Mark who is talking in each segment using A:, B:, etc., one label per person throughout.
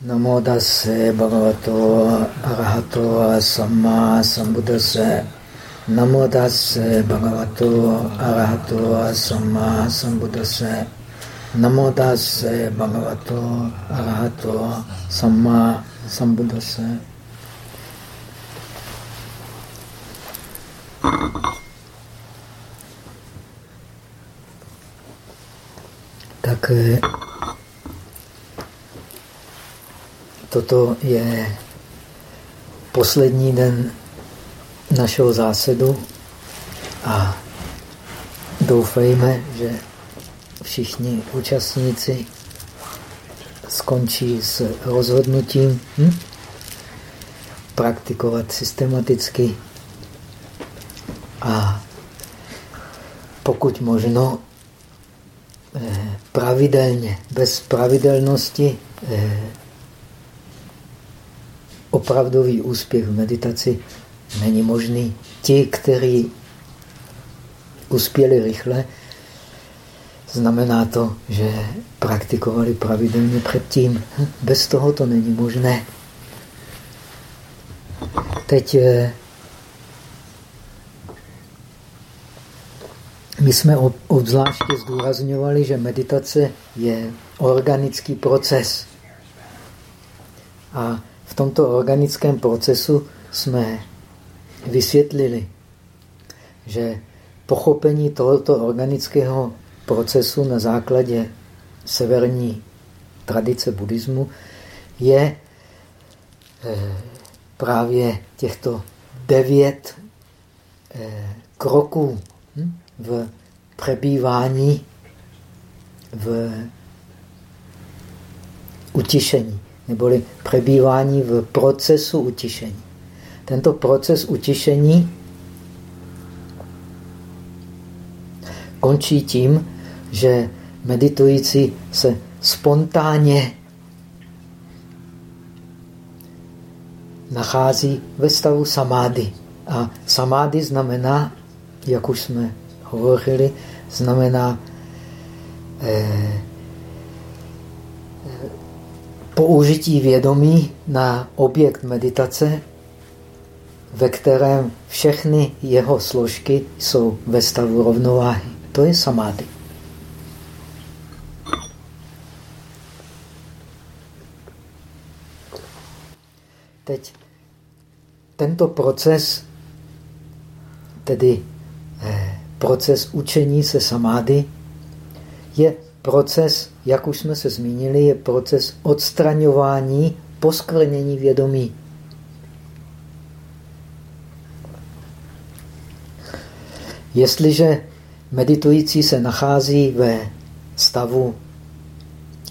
A: Namo tase bhagavato arahato samma sambuddhase. Namo tase bhagavato arahato samma sambuddhase. Namo tase bhagavato arahato samma sambuddhase. Tak Toto je poslední den našeho zásadu a doufejme, že všichni účastníci skončí s rozhodnutím hm? praktikovat systematicky a pokud možno eh, pravidelně, bez pravidelnosti eh, opravdový úspěch v meditaci není možný. Ti, kteří uspěli rychle, znamená to, že praktikovali pravidelně předtím. Bez toho to není možné. Teď eh, my jsme obzvláště zdůrazňovali, že meditace je organický proces. A tomto organickém procesu jsme vysvětlili, že pochopení tohoto organického procesu na základě severní tradice buddhismu je eh, právě těchto devět eh, kroků hm, v přebývání v utišení neboli přebývání v procesu utišení. Tento proces utišení končí tím, že meditující se spontánně nachází ve stavu samády. A samády znamená, jak už jsme hovořili, znamená eh, použití vědomí na objekt meditace, ve kterém všechny jeho složky jsou ve stavu rovnováhy. To je samády. Teď tento proces, tedy eh, proces učení se samády, je proces, jak už jsme se zmínili, je proces odstraňování posklenění vědomí. Jestliže meditující se nachází ve stavu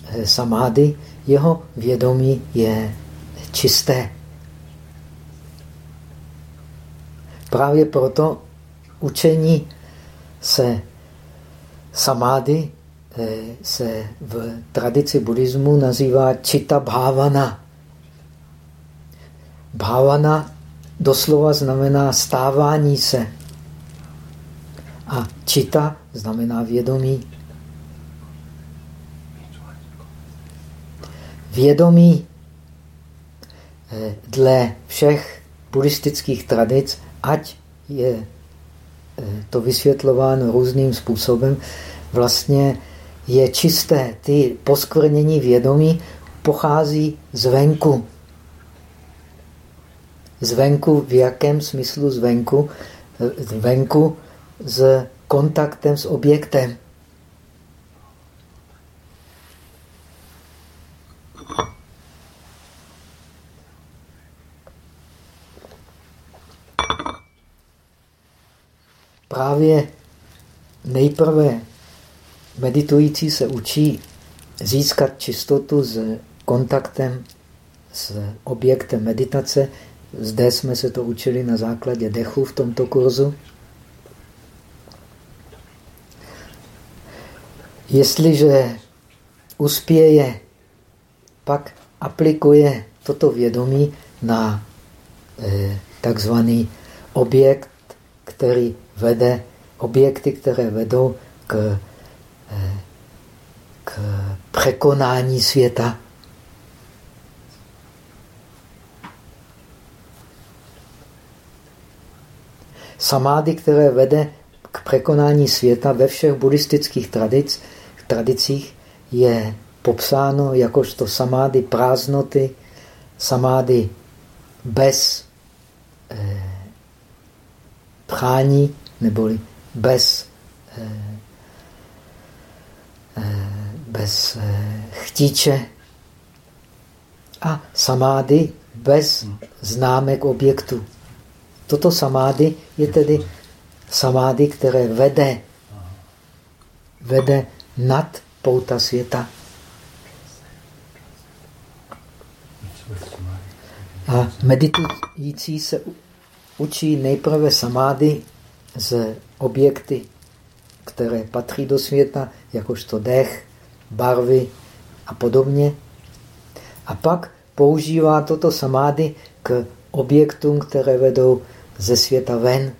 A: eh, samády, jeho vědomí je čisté. Právě proto učení se samády se v tradici buddhismu nazývá čita bhavana. Bhavana doslova znamená stávání se. A čita znamená vědomí. Vědomí eh, dle všech buddhistických tradic, ať je eh, to vysvětlováno různým způsobem, vlastně je čisté. Ty poskvrnění vědomí pochází zvenku. Zvenku v jakém smyslu zvenku? Zvenku s kontaktem s objektem. Právě nejprve meditující se učí získat čistotu s kontaktem s objektem meditace. Zde jsme se to učili na základě dechu v tomto kurzu. Jestliže uspěje, pak aplikuje toto vědomí na eh, takzvaný objekt, který vede, objekty, které vedou k k překonání světa. Samády, které vede k překonání světa ve všech buddhistických tradic, tradicích, je popsáno jakožto samády prázdnoty, samády bez eh, prání, neboli bez eh, bez eh, chtíče a samády bez známek objektu. Toto samády je tedy samády, které vede, vede nad pouta světa. A meditující se učí nejprve samády z objekty, které patří do světa, jakožto dech, barvy a podobně. A pak používá toto samády k objektům, které vedou ze světa ven.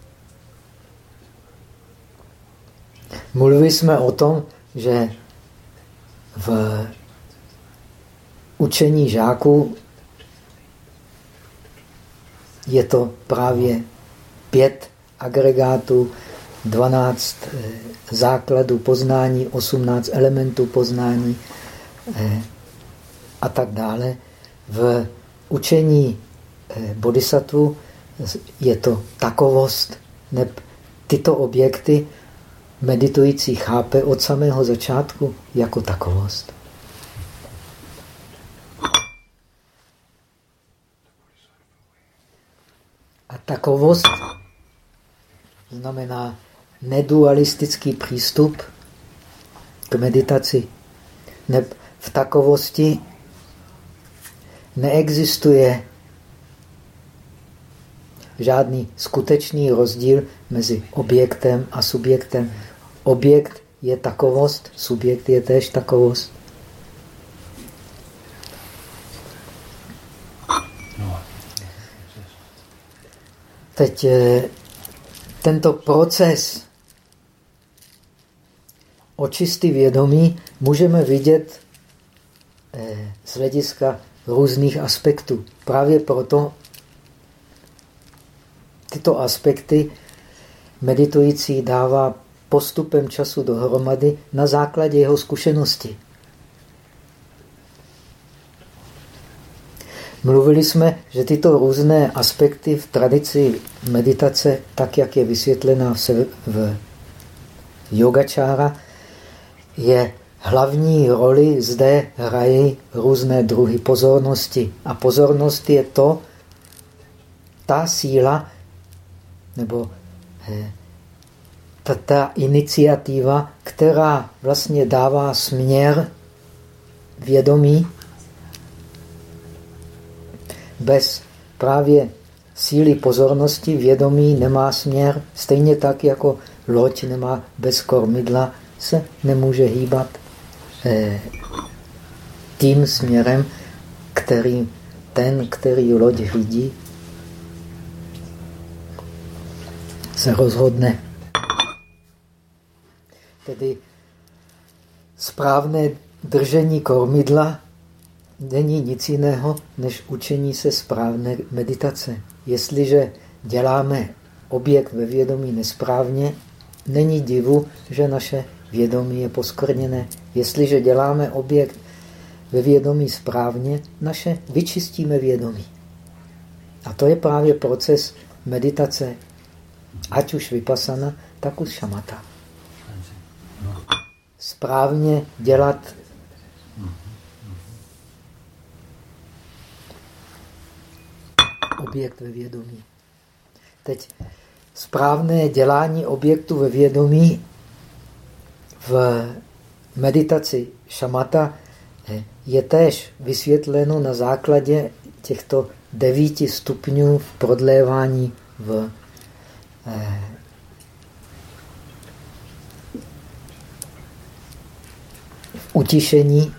A: Mluvili jsme o tom, že v učení žáků je to právě pět agregátů, 12 eh, základů poznání, 18 elementů poznání eh, a tak dále. V učení eh, bodhisattva je to takovost, tyto objekty meditující chápe od samého začátku jako takovost. A takovost znamená nedualistický přístup k meditaci. Ne, v takovosti neexistuje žádný skutečný rozdíl mezi objektem a subjektem. Objekt je takovost, subjekt je též takovost. Teď eh, tento proces očisty vědomí můžeme vidět eh, z hlediska různých aspektů. Právě proto tyto aspekty meditující dává postupem času dohromady na základě jeho zkušenosti. Mluvili jsme, že tyto různé aspekty v tradici meditace, tak jak je vysvětlena v, v yogačára, je hlavní roli zde hrají různé druhy pozornosti. A pozornost je to, ta síla, nebo eh, ta, ta iniciativa, která vlastně dává směr vědomí bez právě síly pozornosti vědomí nemá směr, stejně tak jako loď nemá bez kormidla, se nemůže hýbat eh, tím směrem, který ten, který loď řídí, se rozhodne. Tedy správné držení kormidla není nic jiného, než učení se správné meditace. Jestliže děláme objekt ve vědomí nesprávně, není divu, že naše vědomí je poskrněné. Jestliže děláme objekt ve vědomí správně, naše vyčistíme vědomí. A to je právě proces meditace, ať už vypasana, tak už šamata. Správně dělat objekt ve vědomí. Teď správné dělání objektu ve vědomí v meditaci šamata je též vysvětleno na základě těchto devíti stupňů v prodlévání v eh, utišení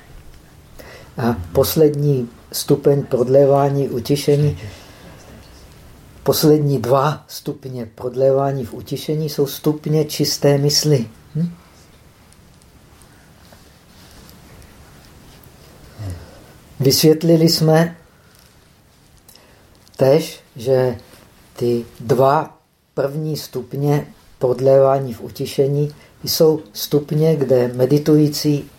A: a poslední stupeň prodlévání utišení Poslední dva stupně prodlévání v utišení jsou stupně čisté mysli. Vysvětlili jsme tež, že ty dva první stupně podlévání v utišení jsou stupně, kde meditující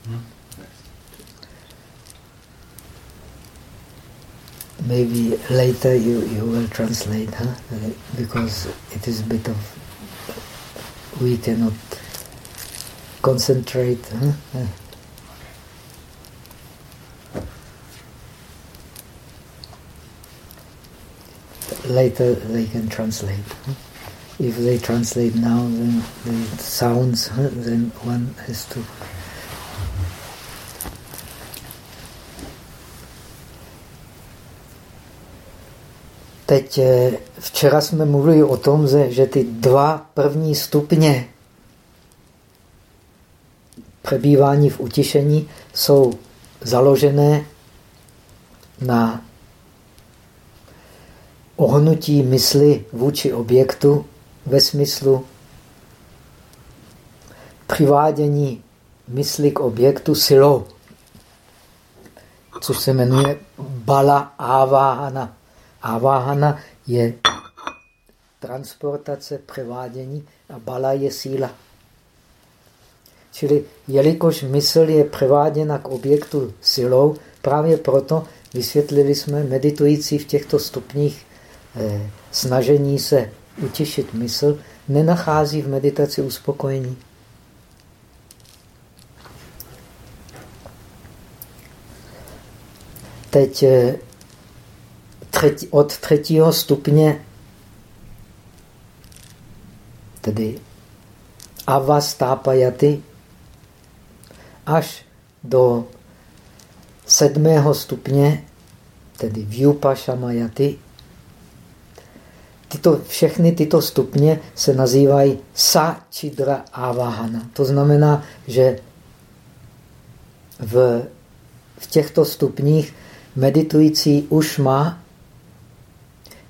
A: maybe later you, you will translate, huh? because it is a bit of we cannot concentrate. Huh? Later they can translate. If they translate now, then the sounds, then one has to. Teď eh, včera jsme mluvili o tom, že ty dva první stupně přebývání v utišení jsou založené na ohnutí mysli vůči objektu ve smyslu přivádění mysli k objektu silou, což se jmenuje bala avahana. Avahana je transportace, převádění a bala je síla. Čili jelikož mysl je převáděna k objektu silou, právě proto vysvětlili jsme meditující v těchto stupních snažení se utěšit mysl, nenachází v meditaci uspokojení. Teď eh, třetí, od třetího stupně, tedy avastápajaty, až do sedmého stupně, tedy vyupašamajaty, tyto, všechny tyto stupně se nazývají sačidra avahana. To znamená, že v, v těchto stupních meditující už má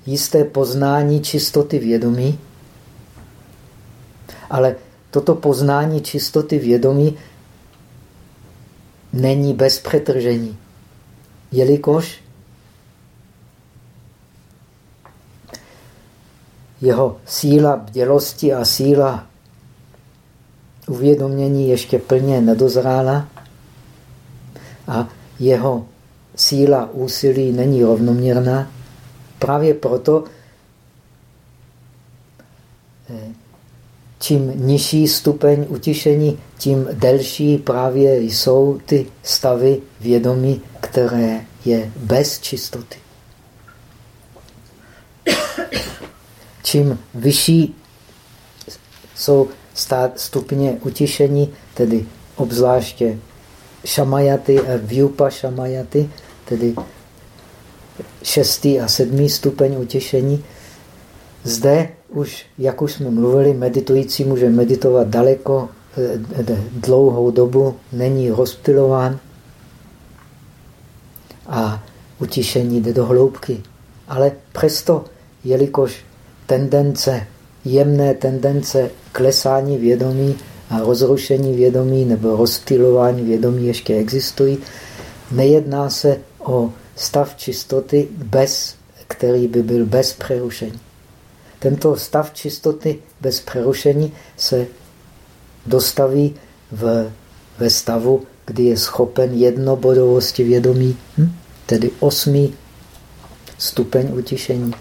A: jisté poznání čistoty vědomí, ale toto poznání čistoty vědomí není bez přetržení, jelikož jeho síla bdělosti a síla uvědomění ještě plně nedozrála a jeho síla úsilí není rovnoměrná. Právě proto eh, čím nižší stupeň utišení, tím delší právě jsou ty stavy vědomí, které je bez čistoty. Čím vyšší jsou stupně utišení, tedy obzvláště šamajaty a vyupa šamajaty, tedy šestý a sedmý stupeň utišení, zde už, jak už jsme mluvili, meditující může meditovat daleko, eh, dlouhou dobu, není rozptilován a utišení jde do hloubky. Ale přesto, jelikož tendence, jemné tendence klesání vědomí a rozrušení vědomí nebo rozptilování vědomí ještě existují, nejedná se o stav čistoty, bez, který by byl bez přerušení. Tento stav čistoty bez přerušení se dostaví v, ve stavu, kdy je schopen jednobodovosti vědomí, hm? tedy osmý stupeň utišení,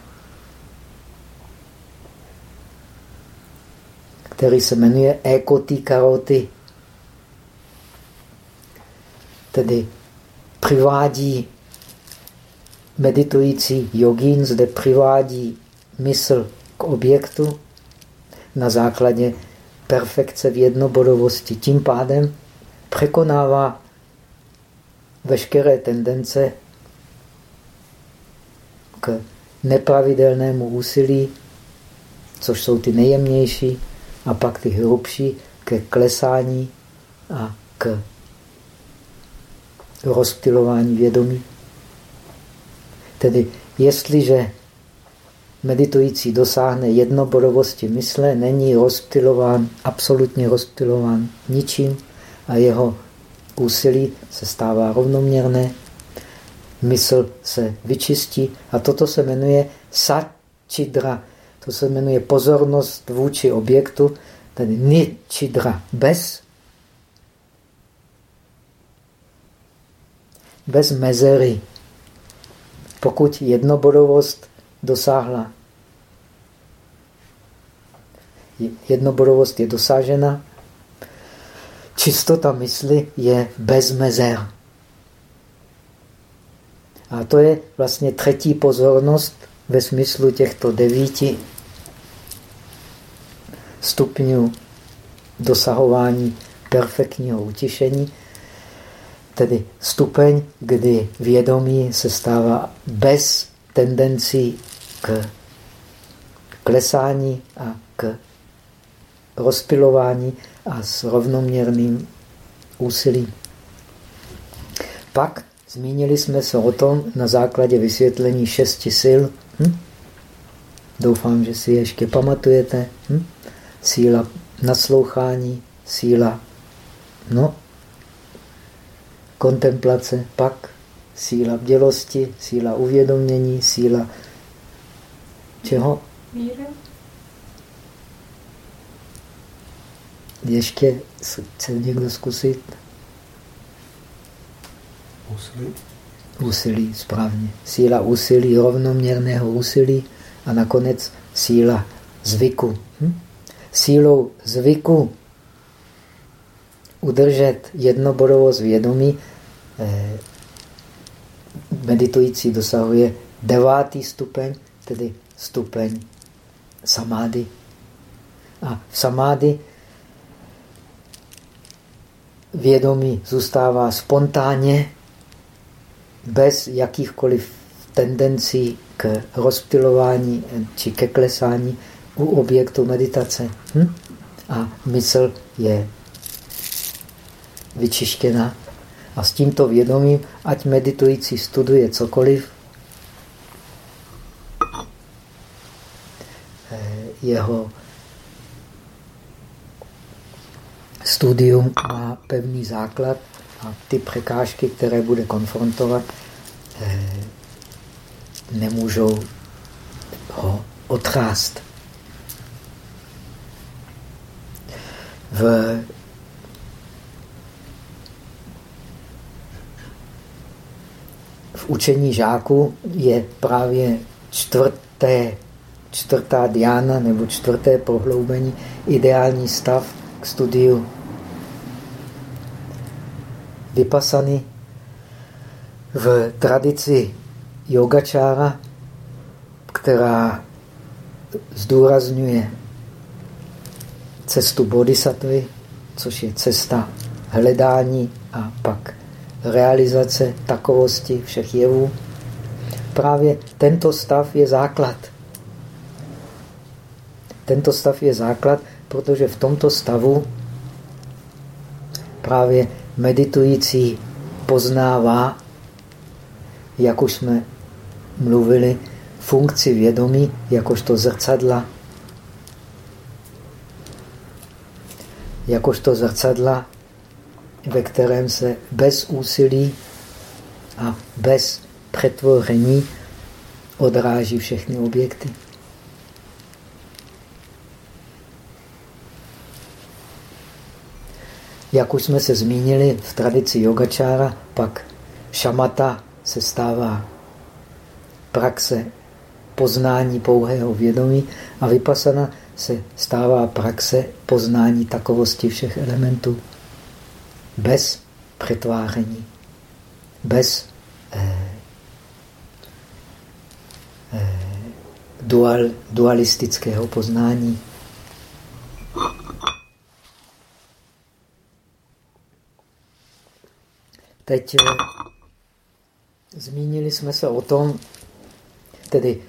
A: který se jmenuje ekotý karoty. Tedy přivádí meditující jogín, zde přivádí mysl k objektu na základě perfekce v jednobodovosti. Tím pádem překonává veškeré tendence k nepravidelnému úsilí, což jsou ty nejjemnější, a pak ty hrubší ke klesání a k rozptilování vědomí. Tedy jestliže meditující dosáhne jednobodovosti mysle, není rozptilován, absolutně rozptilován ničím a jeho úsilí se stává rovnoměrné, mysl se vyčistí a toto se jmenuje sačidra. To se jmenuje pozornost vůči objektu, tedy ničidra, bez, bez mezery. Pokud jednobodovost dosáhla, jednobodovost je dosážena, čistota mysli je bez mezer. A to je vlastně třetí pozornost ve smyslu těchto devíti stupňů dosahování perfektního utišení, tedy stupeň, kdy vědomí se stává bez tendencí k klesání a k rozpilování a s rovnoměrným úsilím. Pak zmínili jsme se o tom na základě vysvětlení šesti sil. Hm? Doufám, že si ještě pamatujete. Hm? Síla naslouchání, síla no, kontemplace, pak síla bdělosti, síla uvědomění, síla čeho? Víra. Ještě chce někdo zkusit?
B: Úsilí.
A: Úsilí, správně. Síla úsilí, rovnoměrného úsilí a nakonec síla zvyku. Hm? Sílou zvyku udržet jednobodovost vědomí eh, meditující dosahuje devátý stupeň, tedy stupeň samády. A v samády vědomí zůstává spontánně, bez jakýchkoliv tendencí k rozptilování či ke klesání u objektu meditace. Hm? A mysl je vyčištěna. A s tímto vědomím, ať meditující studuje cokoliv, eh, jeho studium má pevný základ a ty překážky, které bude konfrontovat, eh, nemůžou ho otrást. V, v učení žáku je právě čtvrté, čtvrtá diána nebo čtvrté prohloubení ideální stav k studiu vypasany v tradici yogačára, která zdůrazňuje cestu bodhisattvy, což je cesta hledání a pak realizace takovosti všech jevů. Právě tento stav je základ. Tento stav je základ, protože v tomto stavu právě meditující poznává, jak už jsme mluvili, funkci vědomí jakožto zrcadla. Jakožto zrcadla, ve kterém se bez úsilí a bez přetvoření odráží všechny objekty. Jak už jsme se zmínili v tradici yogačára, pak šamata se stává praxe poznání pouhého vědomí a vypasana se stává praxe poznání takovosti všech elementů bez přetváření, bez eh, eh, dual, dualistického poznání. Teď eh, zmínili jsme se o tom, tedy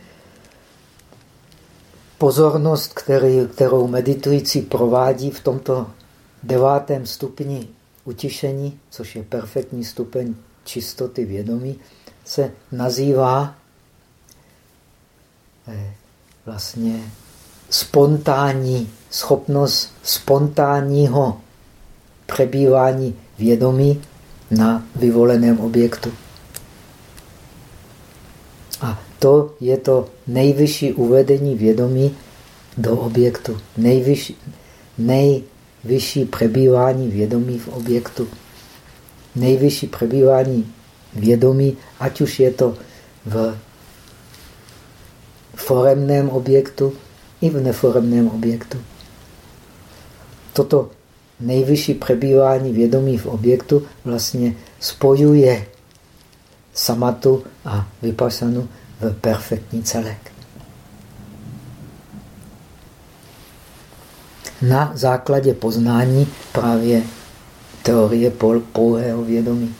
A: pozornost, který, kterou meditující provádí v tomto devátém stupni utišení, což je perfektní stupeň čistoty vědomí, se nazývá eh, vlastně spontánní schopnost spontánního přebývání vědomí na vyvoleném objektu. A to je to nejvyšší uvedení vědomí do objektu. Nejvyšší, nejvyšší přebývání vědomí v objektu. Nejvyšší přebývání vědomí, ať už je to v foremném objektu i v neforemném objektu. Toto nejvyšší přebývání vědomí v objektu vlastně spojuje samatu a vypasanu v perfektní celek. Na základě poznání právě teorie pouhého vědomí.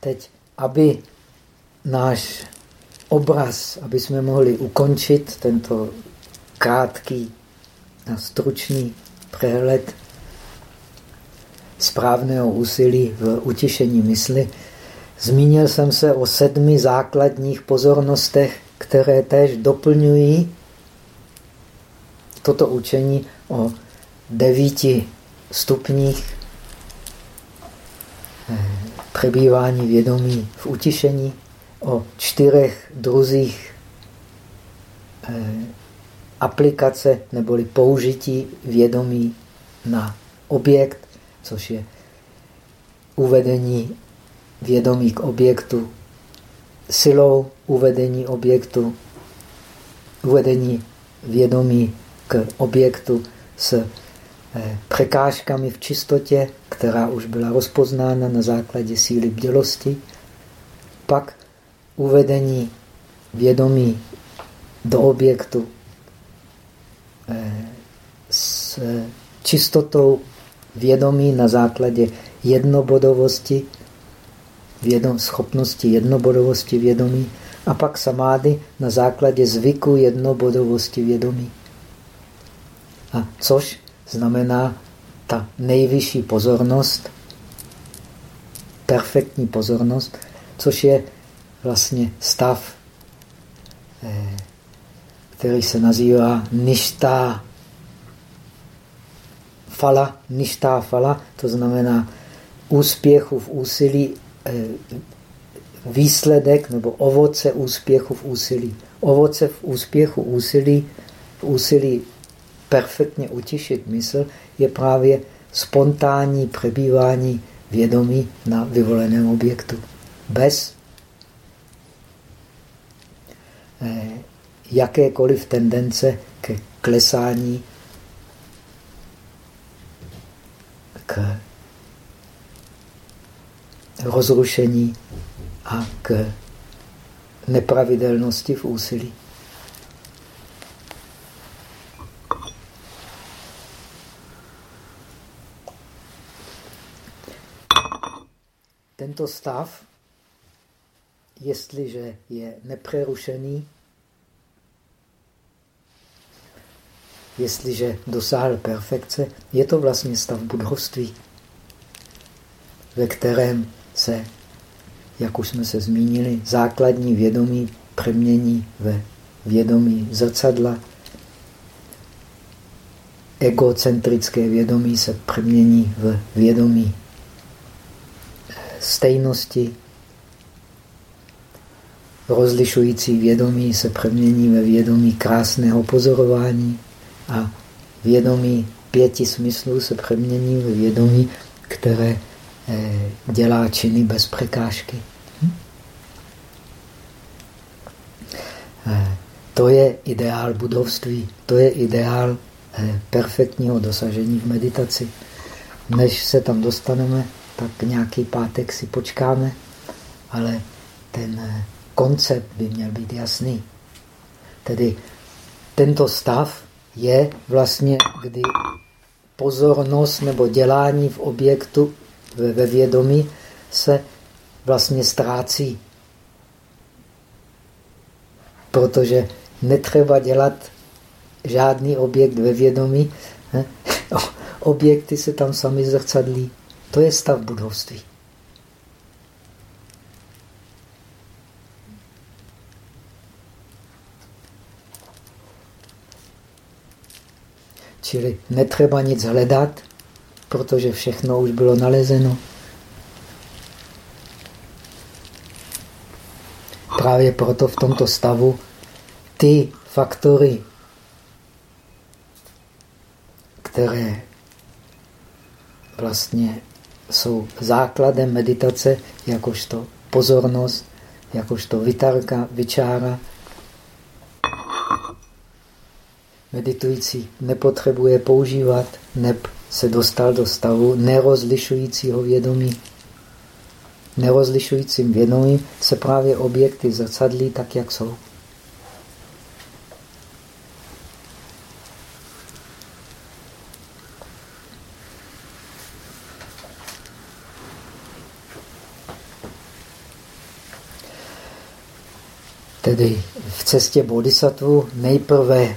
A: Teď, aby náš obraz, aby jsme mohli ukončit tento krátký a stručný přehled správného úsilí v utišení mysli, zmínil jsem se o sedmi základních pozornostech, které též doplňují toto učení o devíti stupních eh, přebývání vědomí v utišení, o čtyřech druzích eh, aplikace neboli použití vědomí na objekt, což je uvedení vědomí k objektu silou, uvedení objektu, uvedení vědomí k objektu s Eh, překážkami v čistotě, která už byla rozpoznána na základě síly bdělosti, pak uvedení vědomí do objektu eh, s čistotou vědomí na základě jednobodovosti, vědom, schopnosti jednobodovosti vědomí a pak samády na základě zvyku jednobodovosti vědomí. A což znamená ta nejvyšší pozornost, perfektní pozornost, což je vlastně stav, eh, který se nazývá ništá fala, ništá fala, to znamená úspěchu v úsilí, eh, výsledek nebo ovoce úspěchu v úsilí. Ovoce v úspěchu úsilí, v úsilí perfektně utišit mysl, je právě spontánní přebývání vědomí na vyvoleném objektu. Bez eh, jakékoliv tendence k klesání, k rozrušení a k nepravidelnosti v úsilí. Tento stav, jestliže je nepřerušený, jestliže dosáhl perfekce, je to vlastně stav budhovství, ve kterém se, jak už jsme se zmínili, základní vědomí přemění ve vědomí zrcadla, egocentrické vědomí se přemění v vědomí stejnosti. Rozlišující vědomí se přemění ve vědomí krásného pozorování a vědomí pěti smyslů se přemění ve vědomí, které eh, dělá činy bez překážky. Hm? Eh, to je ideál budovství, to je ideál eh, perfektního dosažení v meditaci. Než se tam dostaneme, tak nějaký pátek si počkáme, ale ten koncept by měl být jasný. Tedy tento stav je vlastně, kdy pozornost nebo dělání v objektu ve vědomí se vlastně ztrácí. Protože netřeba dělat žádný objekt ve vědomí. Objekty se tam sami zrcadlí. To je stav budovství. Čili netřeba nic hledat, protože všechno už bylo nalezeno. Právě proto v tomto stavu ty faktory, které vlastně jsou základem meditace, jakožto pozornost, jakožto vitarka, vyčára, Meditující nepotřebuje používat, neb se dostal do stavu nerozlišujícího vědomí. Nerozlišujícím vědomím se právě objekty zrcadlí tak, jak jsou. Tedy v cestě bodhisattva nejprve,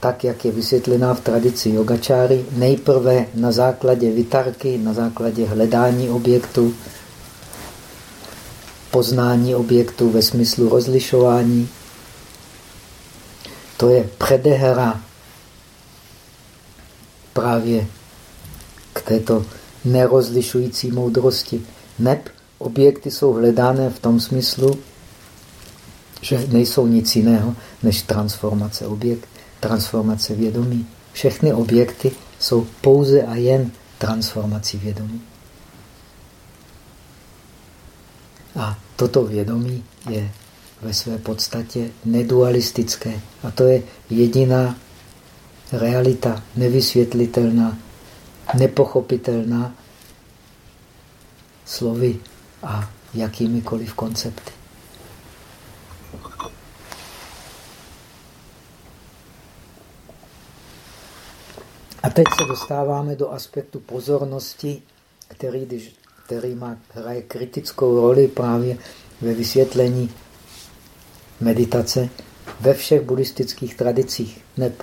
A: tak jak je vysvětlená v tradici yogačáry, nejprve na základě vitarky, na základě hledání objektu, poznání objektu ve smyslu rozlišování. To je předehra právě k této nerozlišující moudrosti. Neb objekty jsou hledány v tom smyslu, že nejsou nic jiného než transformace objekt, transformace vědomí. Všechny objekty jsou pouze a jen transformací vědomí. A toto vědomí je ve své podstatě nedualistické. A to je jediná realita, nevysvětlitelná, nepochopitelná slovy a jakýmikoliv koncepty. A teď se dostáváme do aspektu pozornosti, který, který má, hraje kritickou roli právě ve vysvětlení meditace ve všech buddhistických tradicích. Neb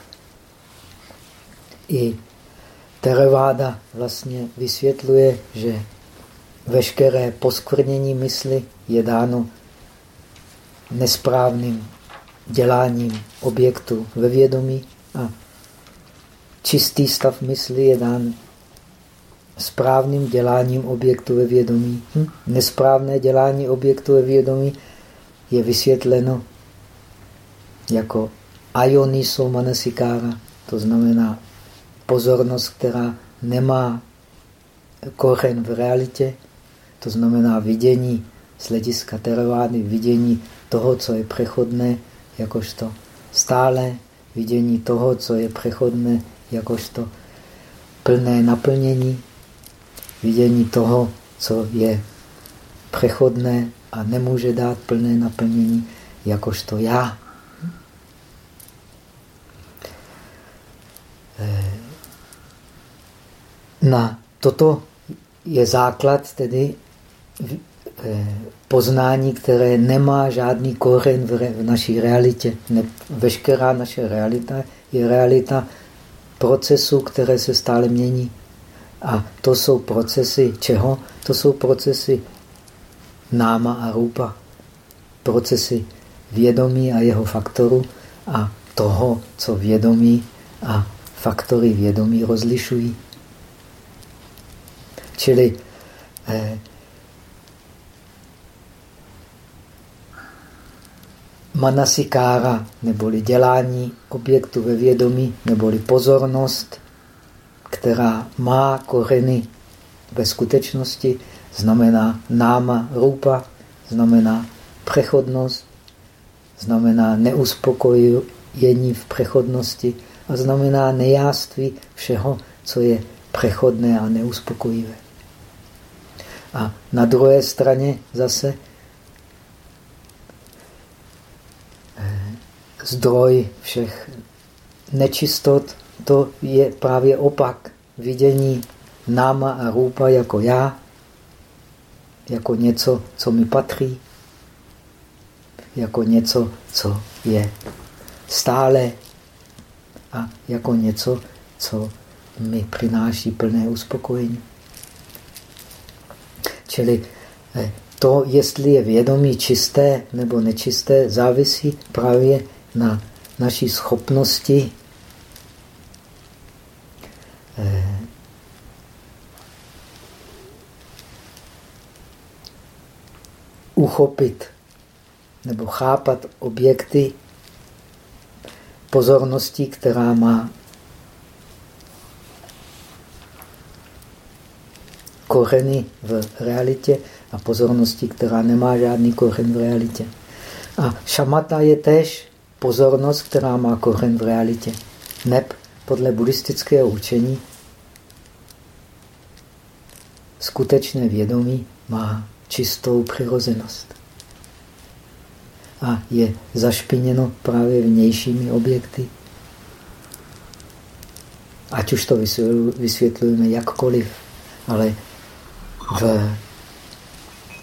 A: i Theravada vlastně vysvětluje, že veškeré poskvrnění mysli je dáno nesprávným děláním objektu ve vědomí čistý stav mysli je dán správným děláním objektu ve vědomí. Hm? Nesprávné dělání objektu ve vědomí je vysvětleno jako ayoniso manasikára, to znamená pozornost, která nemá kořen v realitě, to znamená vidění z hlediska teravády, vidění toho, co je přechodné, jakožto stále, vidění toho, co je přechodné, jakožto plné naplnění, vidění toho, co je přechodné a nemůže dát plné naplnění, jakožto já. Eh, na toto je základ tedy eh, poznání, které nemá žádný kořen v naší realitě. Veškerá naše realita je realita procesů, které se stále mění. A to jsou procesy čeho? To jsou procesy náma a rupa. Procesy vědomí a jeho faktoru a toho, co vědomí a faktory vědomí rozlišují. Čili eh, manasikára, neboli dělání objektu ve vědomí, neboli pozornost, která má kořeny ve skutečnosti, znamená náma rupa, znamená přechodnost, znamená neuspokojení v přechodnosti a znamená nejáství všeho, co je přechodné a neuspokojivé. A na druhé straně zase zdroj všech nečistot, to je právě opak. Vidění náma a rupa jako já, jako něco, co mi patří, jako něco, co je stále a jako něco, co mi přináší plné uspokojení. Čili eh, to, jestli je vědomí čisté nebo nečisté, závisí právě na naší schopnosti eh, pochopit nebo chápat objekty pozornosti, která má kořeny v realitě a pozornosti, která nemá žádný kořen v realitě. A šamata je též pozornost, která má kořen v realitě. Neb podle buddhistického učení skutečné vědomí má čistou přirozenost. A je zašpiněno právě vnějšími objekty. Ať už to vysvětlujeme jakkoliv, ale v,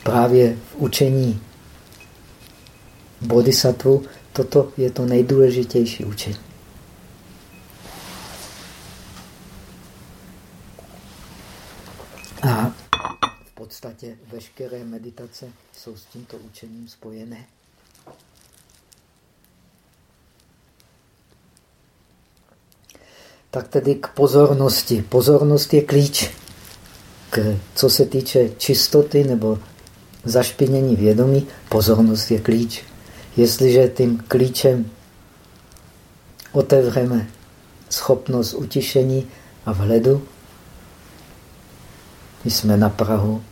A: právě v učení bodhisattva toto je to nejdůležitější učení. A v podstatě veškeré meditace jsou s tímto učením spojené. Tak tedy k pozornosti. Pozornost je klíč. K, co se týče čistoty nebo zašpinění vědomí, pozornost je klíč. Jestliže tím klíčem otevřeme schopnost utišení a vhledu, jsme na Prahu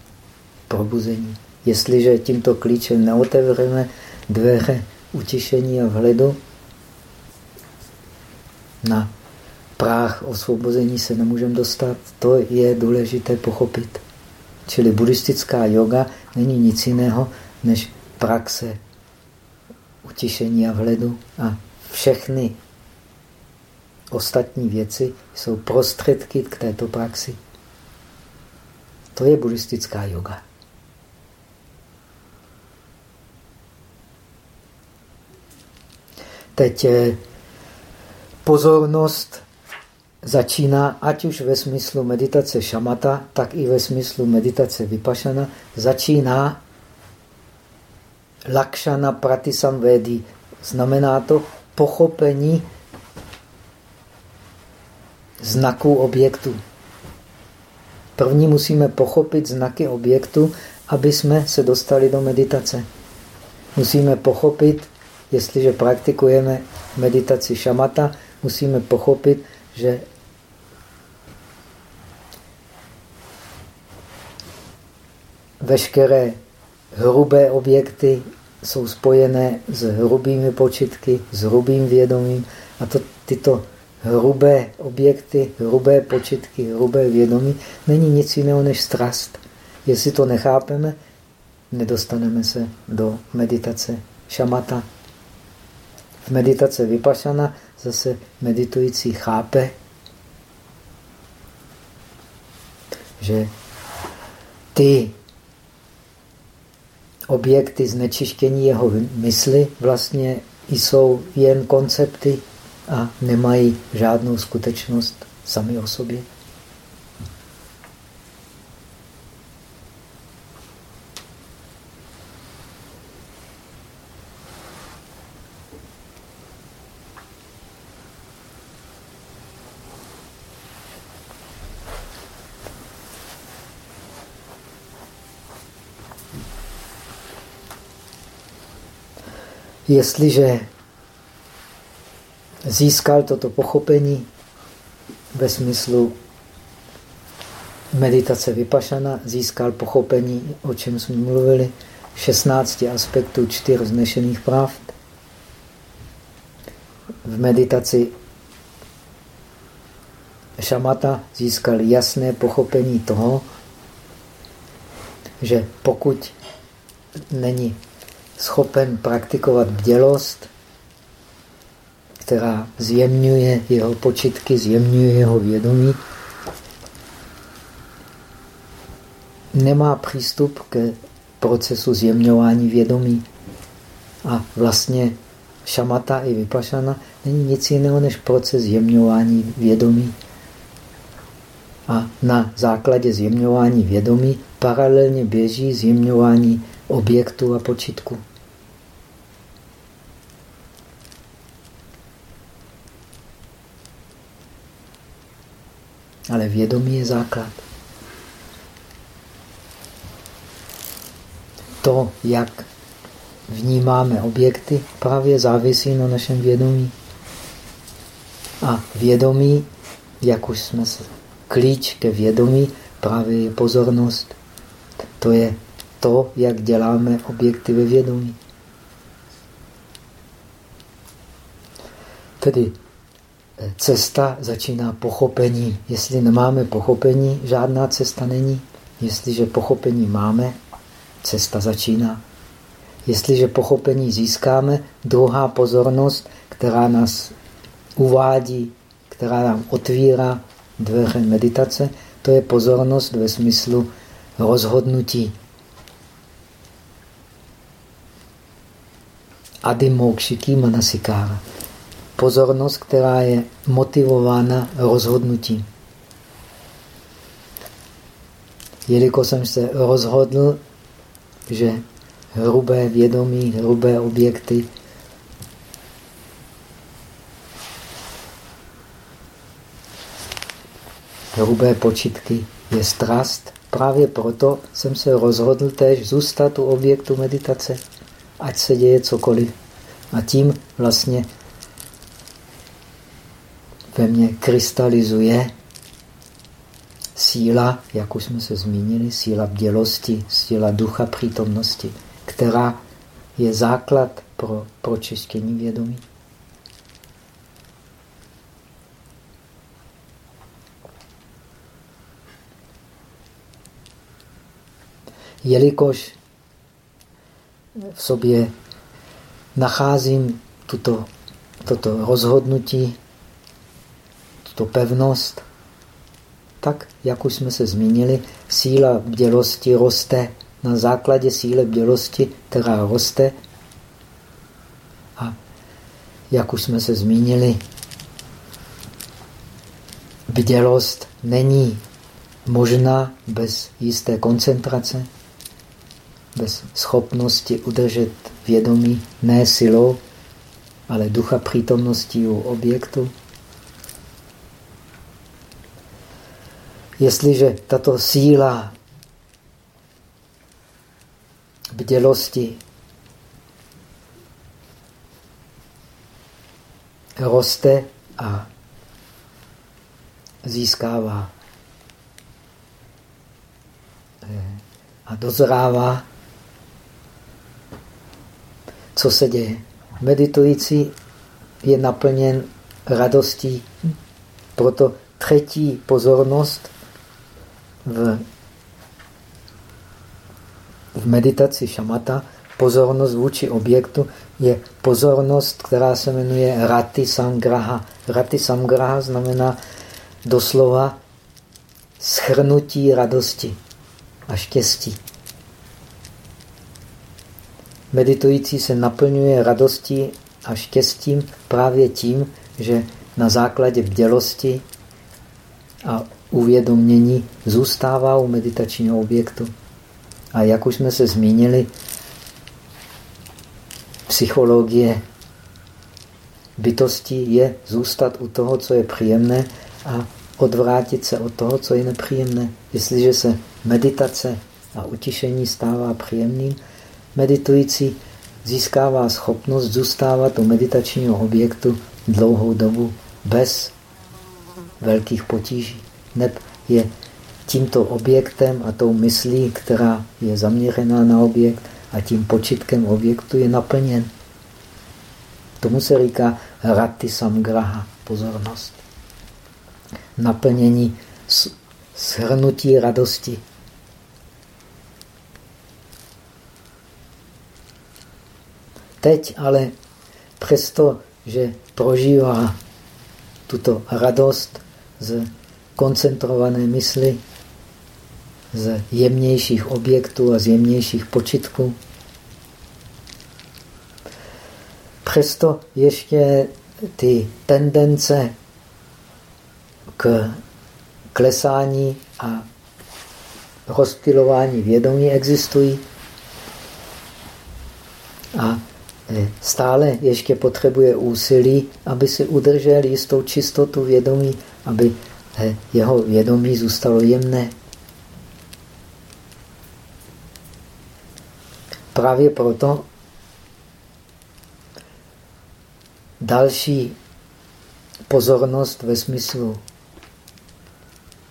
A: probuzení. Jestliže tímto klíčem neotevřeme dveře utišení a vhledu, na práh osvobození se nemůžeme dostat. To je důležité pochopit. Čili buddhistická yoga není nic jiného než praxe utišení a vhledu a všechny ostatní věci jsou prostředky k této praxi. To je buddhistická yoga. Teď pozornost začíná, ať už ve smyslu meditace šamata, tak i ve smyslu meditace vypašana, začíná lakšana pratisamvedi. Znamená to pochopení znaků objektu. První musíme pochopit znaky objektu, aby jsme se dostali do meditace. Musíme pochopit, jestliže praktikujeme meditaci šamata, musíme pochopit, že veškeré hrubé objekty jsou spojené s hrubými počitky, s hrubým vědomím a to, tyto hrubé objekty, hrubé počitky, hrubé vědomí není nic jiného než strast. Jestli to nechápeme, nedostaneme se do meditace šamata. V meditace vypašana zase meditující chápe, že ty objekty znečištění jeho mysli vlastně jsou jen koncepty a nemají žádnou skutečnost sami o sobě. Jestliže získal toto pochopení ve smyslu meditace vypašana, získal pochopení, o čem jsme mluvili, 16 aspektů čtyř znešených pravd. V meditaci šamata získal jasné pochopení toho, že pokud není schopen praktikovat bdělost, která zjemňuje jeho počitky, zjemňuje jeho vědomí, nemá přístup k procesu zjemňování vědomí. A vlastně šamata i vypašana není nic jiného než proces zjemňování vědomí. A na základě zjemňování vědomí paralelně běží zjemňování objektu a počitku. Ale vědomí je základ. To, jak vnímáme objekty, právě závisí na našem vědomí. A vědomí, jak už jsme se, klíč ke vědomí, právě je pozornost. To je to, jak děláme objekty ve vědomí. Tedy cesta začíná pochopení. Jestli nemáme pochopení, žádná cesta není. Jestliže pochopení máme, cesta začíná. Jestliže pochopení získáme, druhá pozornost, která nás uvádí, která nám otvírá dveře meditace, to je pozornost ve smyslu rozhodnutí. Adimokshiki manasikára. Pozornost, která je motivována rozhodnutím. Jelikož jsem se rozhodl, že hrubé vědomí, hrubé objekty hrubé počitky je strast. Právě proto jsem se rozhodl též zůstat u objektu meditace, ať se děje cokoliv. A tím vlastně ve mně krystalizuje síla, jak už jsme se zmínili, síla bdělosti, síla ducha přítomnosti, která je základ pro pročištění vědomí. jelikož v sobě nacházím tuto, toto rozhodnutí, tuto pevnost, tak, jak už jsme se zmínili, síla bdělosti roste na základě síly bdělosti, která roste. A jak už jsme se zmínili, bdělost není možná bez jisté koncentrace bez schopnosti udržet vědomí ne silou, ale ducha přítomností u objektu. Jestliže tato síla bdělosti roste a získává eh, a dozrává, co se děje. Meditující je naplněn radostí, proto třetí pozornost v, v meditaci šamata, pozornost vůči objektu, je pozornost, která se jmenuje Rati Sangraha. Rati Sangraha znamená doslova schrnutí radosti a štěstí. Meditující se naplňuje radostí a štěstím právě tím, že na základě bdělosti a uvědomění zůstává u meditačního objektu. A jak už jsme se zmínili, psychologie bytosti je zůstat u toho, co je příjemné a odvrátit se od toho, co je nepříjemné. Jestliže se meditace a utišení stává příjemným, meditující získává schopnost zůstávat u meditačního objektu dlouhou dobu bez velkých potíží. Neb je tímto objektem a tou myslí, která je zaměřená na objekt a tím počitkem objektu je naplněn. Tomu se říká rati samgraha, pozornost. Naplnění shrnutí radosti. Teď ale přesto, že prožívá tuto radost z koncentrované mysli, z jemnějších objektů a z jemnějších počitků, přesto ještě ty tendence k klesání a rozptilování vědomí existují. A e, stále ještě potřebuje úsilí, aby si udržel jistou čistotu vědomí, aby jeho vědomí zůstalo jemné. Právě proto další pozornost ve smyslu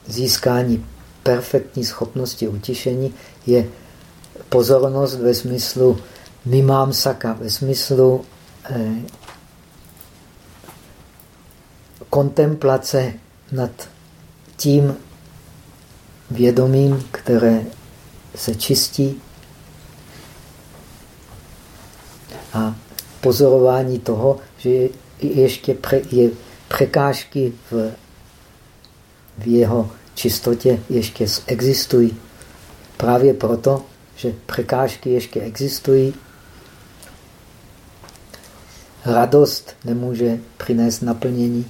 A: získání perfektní schopnosti utišení je pozornost ve smyslu mimám saka, ve smyslu eh, kontemplace nad tím vědomím, které se čistí a pozorování toho, že ještě pre, je překážky v, v jeho čistotě ještě existují. Právě proto, že překážky ještě existují, radost nemůže přinést naplnění.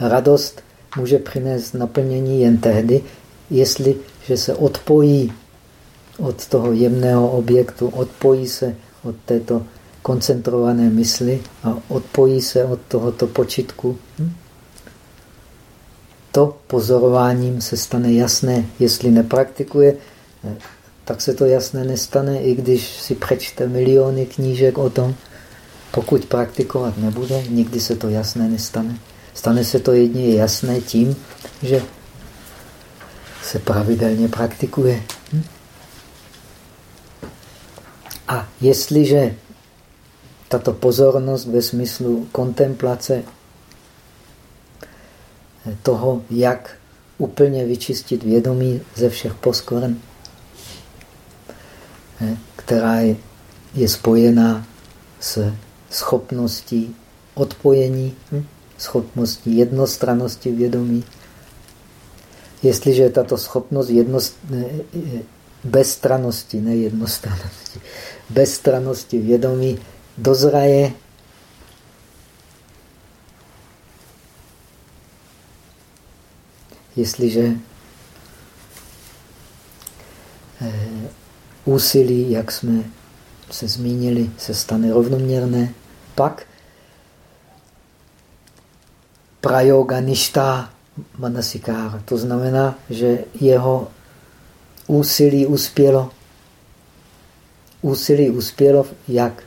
A: Radost může přinést naplnění jen tehdy, jestliže se odpojí od toho jemného objektu, odpojí se od této koncentrované mysli a odpojí se od tohoto počitku. Hm? To pozorováním se stane jasné. Jestli nepraktikuje, tak se to jasné nestane, i když si přečte miliony knížek o tom. Pokud praktikovat nebude, nikdy se to jasné nestane. Stane se to jedině jasné tím, že se pravidelně praktikuje. Hm? A jestliže tato pozornost ve smyslu kontemplace toho, jak úplně vyčistit vědomí ze všech poskoren, která je, je spojená s schopností odpojení, hm? Schopností jednostrannosti vědomí. Jestliže tato schopnost jednost, bezstranosti, ne jednostranosti, bezstranosti vědomí dozraje, jestliže eh, úsilí, jak jsme se zmínili, se stane rovnoměrné, pak prayoga ništá manasikára. To znamená, že jeho úsilí uspělo. Úsilí uspělo jak?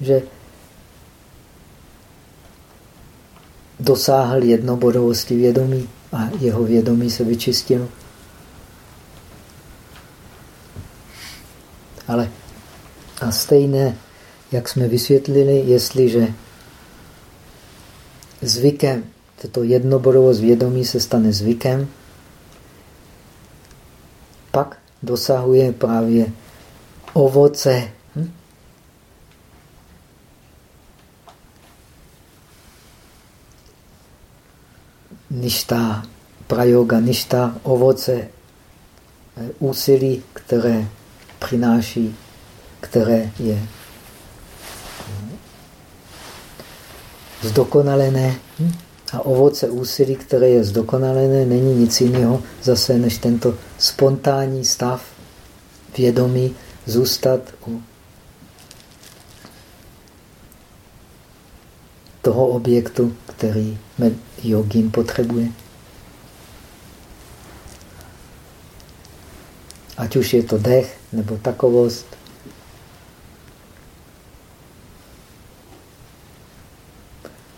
A: Že dosáhl jednobodovosti vědomí a jeho vědomí se vyčistilo. Ale a stejné, jak jsme vysvětlili, jestliže zvykem, toto jednobodovost vědomí se stane zvykem, pak dosahuje právě ovoce. Hm? Ništá, prayoga ništá, ovoce úsilí, které přináší, které je zdokonalené. A ovoce úsilí, které je zdokonalené, není nic jiného zase než tento spontánní stav vědomí zůstat u toho objektu, který jogin potřebuje. Ať už je to dech nebo takovost,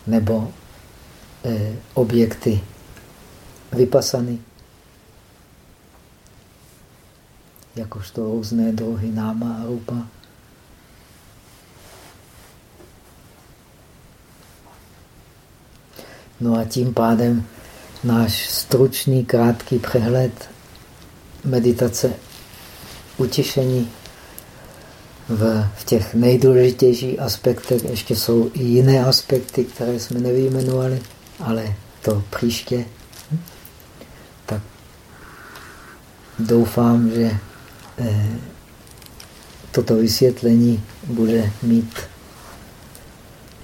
A: nebo eh, objekty vypasany, jakožto různé druhy náma a rupa. No a tím pádem náš stručný, krátký přehled meditace utišení v, v těch nejdůležitějších aspektech. Ještě jsou i jiné aspekty, které jsme nevyjmenovali, ale to příště. Tak doufám, že eh, toto vysvětlení bude mít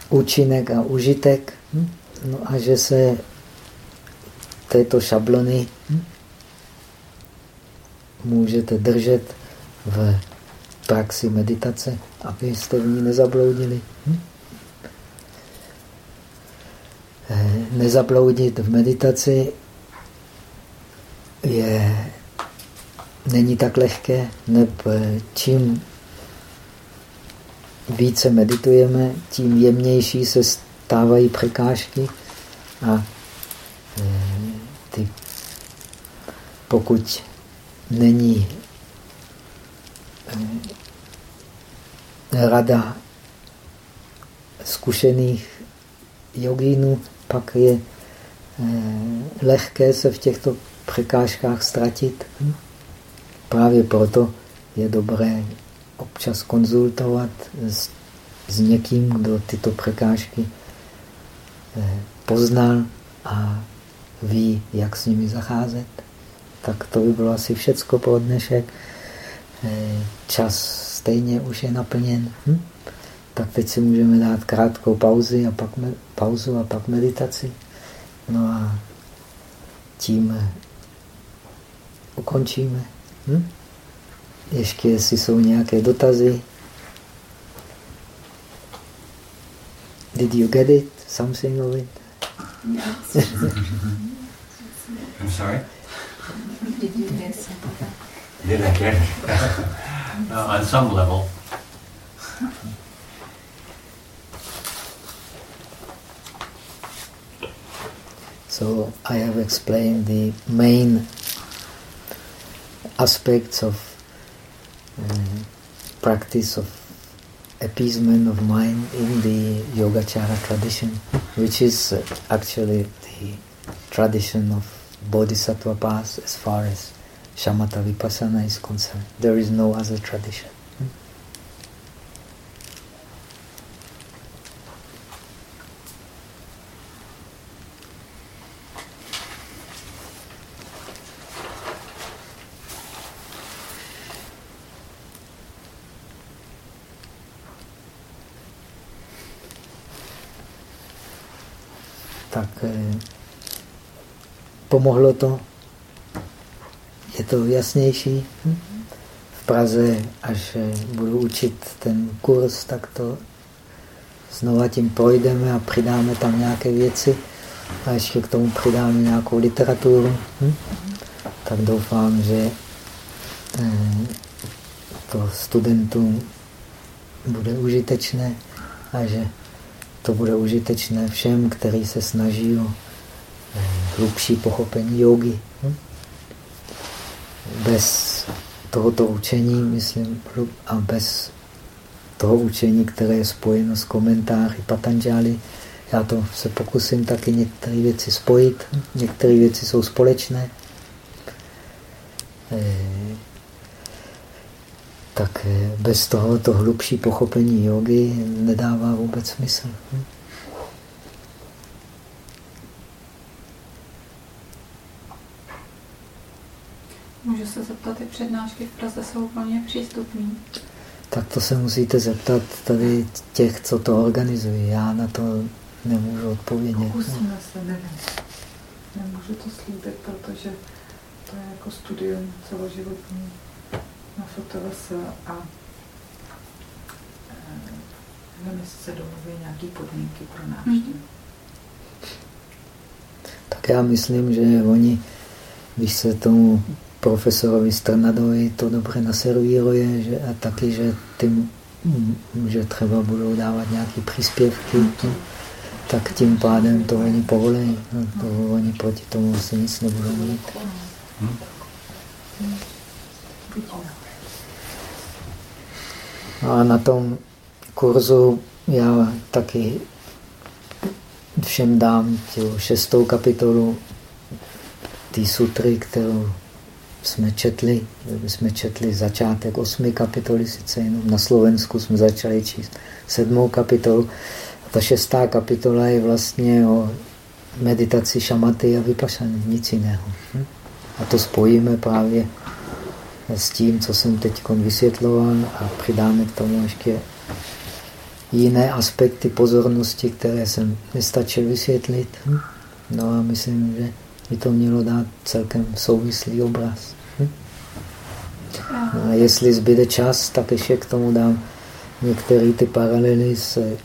A: účinek a užitek no a že se této šablony můžete držet v praxi meditace, abyste v ní nezabloudili. Hm? Eh, nezabloudit v meditaci je, není tak lehké, neb čím více meditujeme, tím jemnější se stávají překážky a e, ty, pokud není rada zkušených jogínů, pak je e, lehké se v těchto překážkách ztratit. Hm? Právě proto je dobré občas konzultovat s, s někým, kdo tyto překážky eh, poznal a ví, jak s nimi zacházet. Tak to by bylo asi všecko pro dnešek. Eh, čas stejně už je naplněn. Hm? Tak teď si můžeme dát krátkou pauzu a pak, pauzu a pak meditaci. No a tím eh, ukončíme. Hm? Ještě jestli jsou nějaké dotazy. Did you get it? Something of it?
B: I'm sorry?
C: Did you get something?
B: Did I get it? no, on some level.
A: So I have explained the main aspects of uh, practice of appeasement of mind in the Yogacara tradition, which is uh, actually the tradition of Bodhisattva path as far as Shamatha Vipassana is concerned. There is no other tradition. tak eh, pomohlo to. To jasnější. V Praze, až eh, budu učit ten kurz, tak to znova tím projdeme a přidáme tam nějaké věci a ještě k tomu přidáme nějakou literaturu. Hm? Tak doufám, že eh, to studentům bude užitečné a že to bude užitečné všem, kteří se snaží o eh, hlubší pochopení jogy. Hm? Bez tohoto učení, myslím, a bez toho učení, které je spojeno s komentáři Patanžály, já to se pokusím taky některé věci spojit. Některé věci jsou společné. Eh, tak eh, bez toho to hlubší pochopení jogy nedává vůbec smysl. Hm?
C: Můžu se zeptat, jak přednášky v Praze jsou úplně přístupné?
A: Tak to se musíte zeptat tady těch, co to organizují. Já na to nemůžu odpovědět.
C: Pokusíme se, nevím. Nemůžu to slíbit, protože to je jako studium celoživotní na FTVS a nevím, jestli se domluví nějaké podmínky pro návštěvu. Mm.
A: Tak já myslím, že oni, když se tomu profesorovi Strnadovi to dobře naservíruje že, a taky, že, tím, že třeba budou dávat nějaké příspěvky, tak tím pádem to oni povolejí. No, to oni proti tomu asi nic nebudou mít. A na tom kurzu já taky všem dám tu šestou kapitolu té sutry, kterou jsme četli. Jsme četli začátek osmi kapitoly, sice jenom na Slovensku jsme začali číst sedmou kapitolu. A ta šestá kapitola je vlastně o meditaci šamaty a vypašany, nic jiného. Hm? A to spojíme právě s tím, co jsem teď vysvětloval a přidáme k tomu ještě jiné aspekty pozornosti, které jsem nestačil vysvětlit. Hm? No a myslím, že by to mělo dát celkem souvislý obraz. Hm? No a jestli zbyde čas, tak ještě k tomu dám některé ty paralely s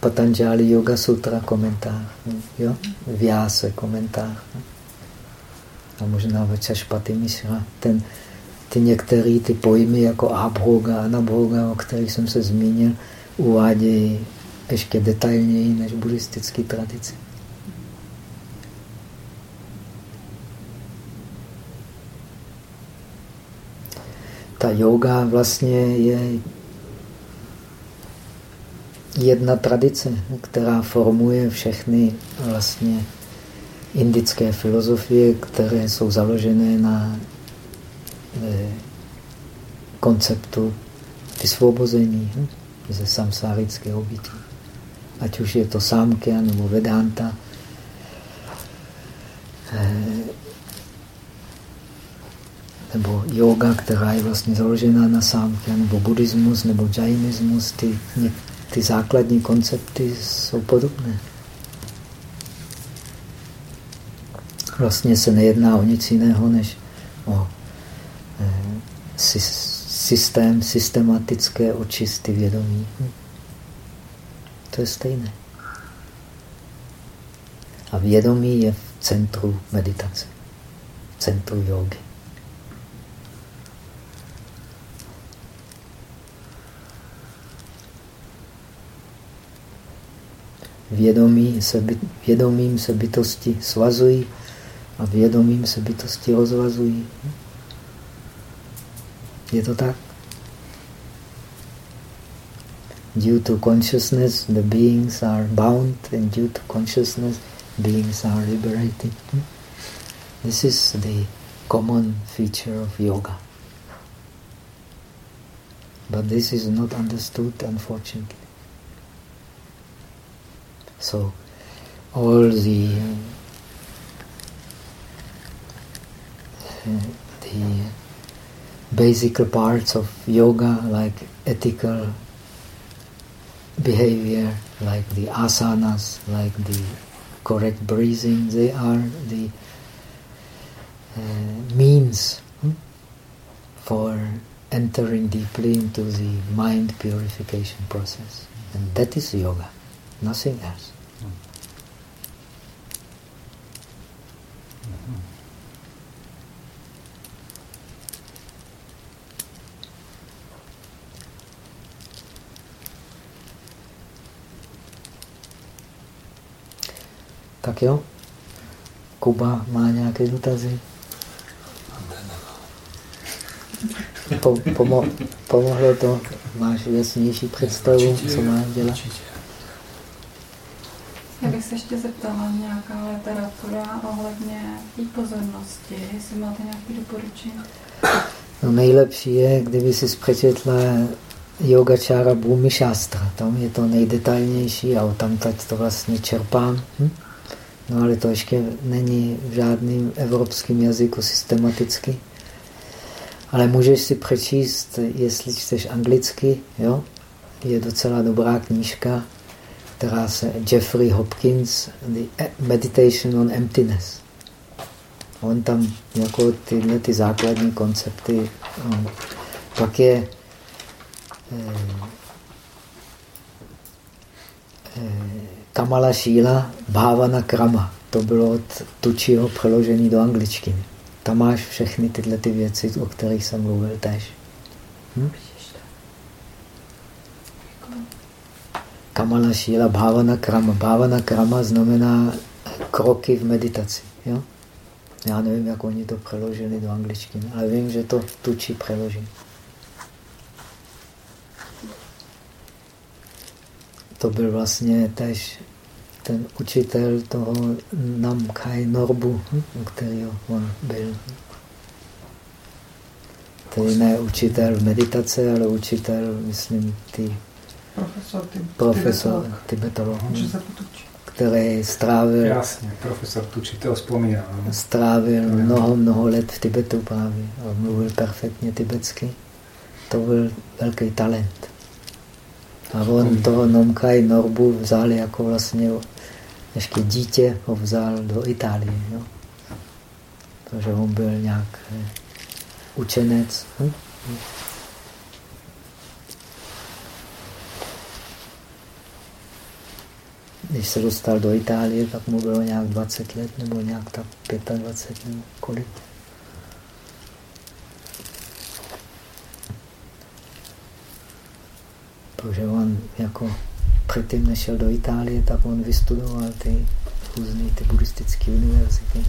A: Patanjali Yoga Sutra komentář. Hm? Jo? Vyáse komentář. Hm? A možná Vačašpaty Mishra. Ten ty některé ty pojmy jako abhoga, anabhoga, o kterých jsem se zmínil, uvádějí ještě detailněji než buddhistické tradice. Ta yoga vlastně je jedna tradice, která formuje všechny vlastně indické filozofie, které jsou založené na eh, konceptu vysvobození hm, ze samsárického bytí. Ať už je to sámkia nebo vedanta. Eh, nebo yoga, která je vlastně založená na sámkia, nebo buddhismus, nebo jainismus, ty, ty základní koncepty jsou podobné. Vlastně se nejedná o nic jiného, než o eh, systém systematické očisty vědomí. To je stejné. A vědomí je v centru meditace, v centru jogy. Vědomí se, vědomím se bytosti svazují a vědomím se bytosti rozvazují. Je to tak? Due to consciousness, the beings are bound, and due to consciousness, beings are liberated. This is the common feature of yoga. But this is not understood, unfortunately. So, all the the basic parts of yoga, like ethical behavior, like the asanas, like the correct breathing, they are the uh, means hmm, for entering deeply into the mind purification process. And that is yoga, nothing else. Tak jo. Kuba má nějaké dotazy? Po, pomo, pomohlo to? Máš jasnější představu, určitě, co máš dělat? Určitě.
C: Já bych se ještě zeptala nějaká literatura ohledně té pozornosti, jestli máte nějaké doporučení.
A: No nejlepší je, kdyby si přečetla Yogačára Bhumi Shastra. Tam je to nejdetailnější a tam teď to vlastně čerpám. Hm? No ale to ještě není v žádném evropském jazyku systematicky. Ale můžeš si přečíst, jestli čteš anglicky, jo? je docela dobrá knížka, která se Jeffrey Hopkins, The Meditation on Emptiness. On tam jako tyhle ty základní koncepty. No. Pak je eh, eh, Kamala Šíla, Bhavana Krama. To bylo od Tučiho přeložený do angličtiny. Tam máš všechny tyhle ty věci, o kterých jsem mluvil tež. Hm? Kamala Šíla, Bhavana Krama. Bhavana Krama znamená kroky v meditaci. Jo? Já nevím, jak oni to přeložili do angličtiny, ale vím, že to Tuči přeloží. To byl vlastně tež ten učitel toho Namkhai Norbu, u kterého on byl. Tedy ne učitel v meditace, ale učitel, myslím, ty
C: profesor, ty,
A: profesor tibetolog, který strávil...
D: Jasně, profesor Tučitel vzpomínal. No.
A: Strávil mnoho, mnoho let v Tibetu právě a mluvil perfektně tibetsky. To byl velký talent. A on toho Nomkaj Norbu vzal jako vlastně ještě dítě, ho vzal do Itálie. Jo? Protože on byl nějak eh, učenec. Hm? Když se dostal do Itálie, tak mu bylo nějak 20 let, nebo nějak tak 25 nebo kolik. Protože on jako předtím nešel do Itálie, tak on vystudoval ty různé ty buddhistické univerzity.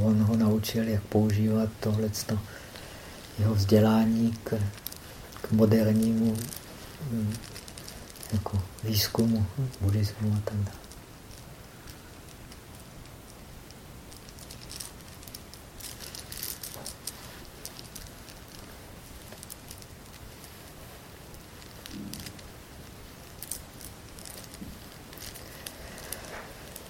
A: On ho naučil, jak používat tohleto jeho vzdělání k, k modernímu hm, jako výzkumu buddhismu a tak dále.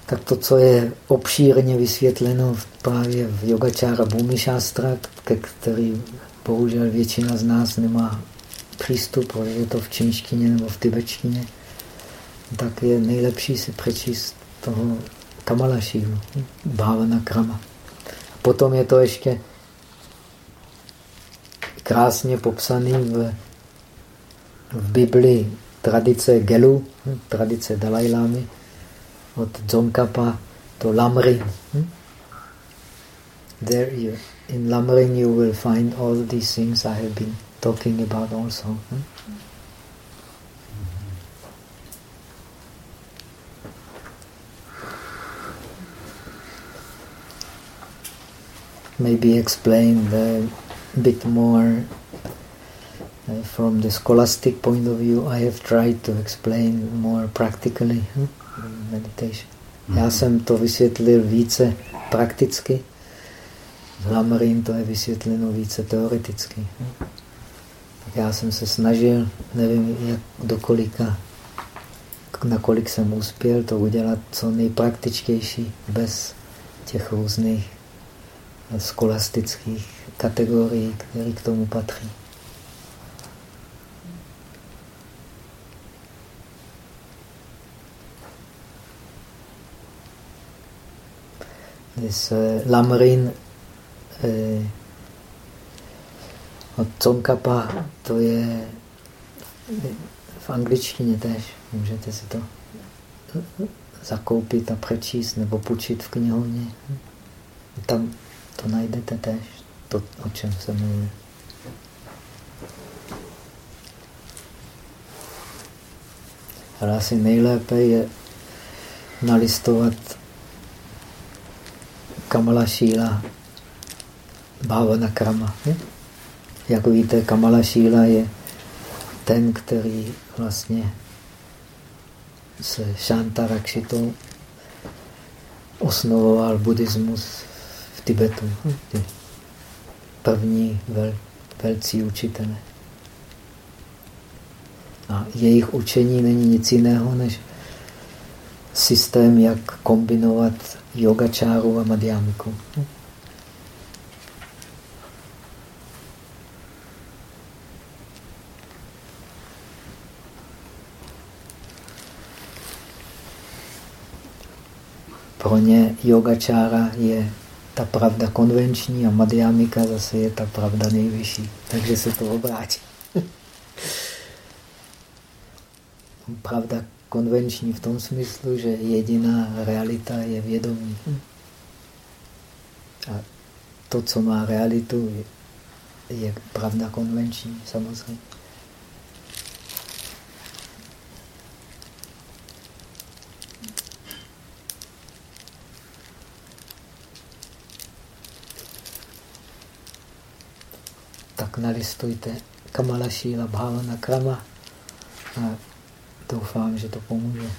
A: tak to, co je obšírně vysvětleno právě v Yogačára Bhumišástra, ke který bohužel většina z nás nemá přístup, protože je to v čínštině nebo v tibetštině, tak je nejlepší si přečíst toho Kamalašílu, Bhavana Krama. A potom je to ještě krásně popsaný v, v Bibli tradice Gelu, tradice Dalajlámy, od Dzongkapa to Lamrim. Hmm? There you, in Lamrim you will find all these things I have been talking about also. Hmm? Maybe explain a bit more uh, from the scholastic point of view. I have tried to explain more practically. Hmm? meditation. Já jsem to vysvětlil více prakticky, v Lamarin to je vysvětleno více teoreticky. Tak já jsem se snažil, nevím, jak do kolika, nakolik jsem uspěl to udělat co nejpraktičtější, bez těch různých skolastických kategorií, které k tomu patří. this uh, Lamrin uh, od Tsongkapa, to je v angličtině tež. Můžete si to zakoupit a přečíst nebo půjčit v knihovně. Tam to najdete tež, to, o čem se mluví. Ale asi nejlépe je nalistovat Kamala Šíla Bhavana Krama. Jak víte, Kamala Šíla je ten, který vlastně se Rakšitou osnovoval buddhismus v Tibetu. Ty první vel, velcí učitelé. A jejich učení není nic jiného, než systém, jak kombinovat yogačáru a madhyamiku. Pro ně yogačára je ta pravda konvenční a madhyamika zase je ta pravda nejvyšší. Takže se to obrátí. pravda konvenční v tom smyslu, že jediná realita je vědomí. A to, co má realitu, je, je pravda konvenční, samozřejmě. Tak nalistujte Kamala Šíla Bhavana Krama a Doufám, že to pomůže.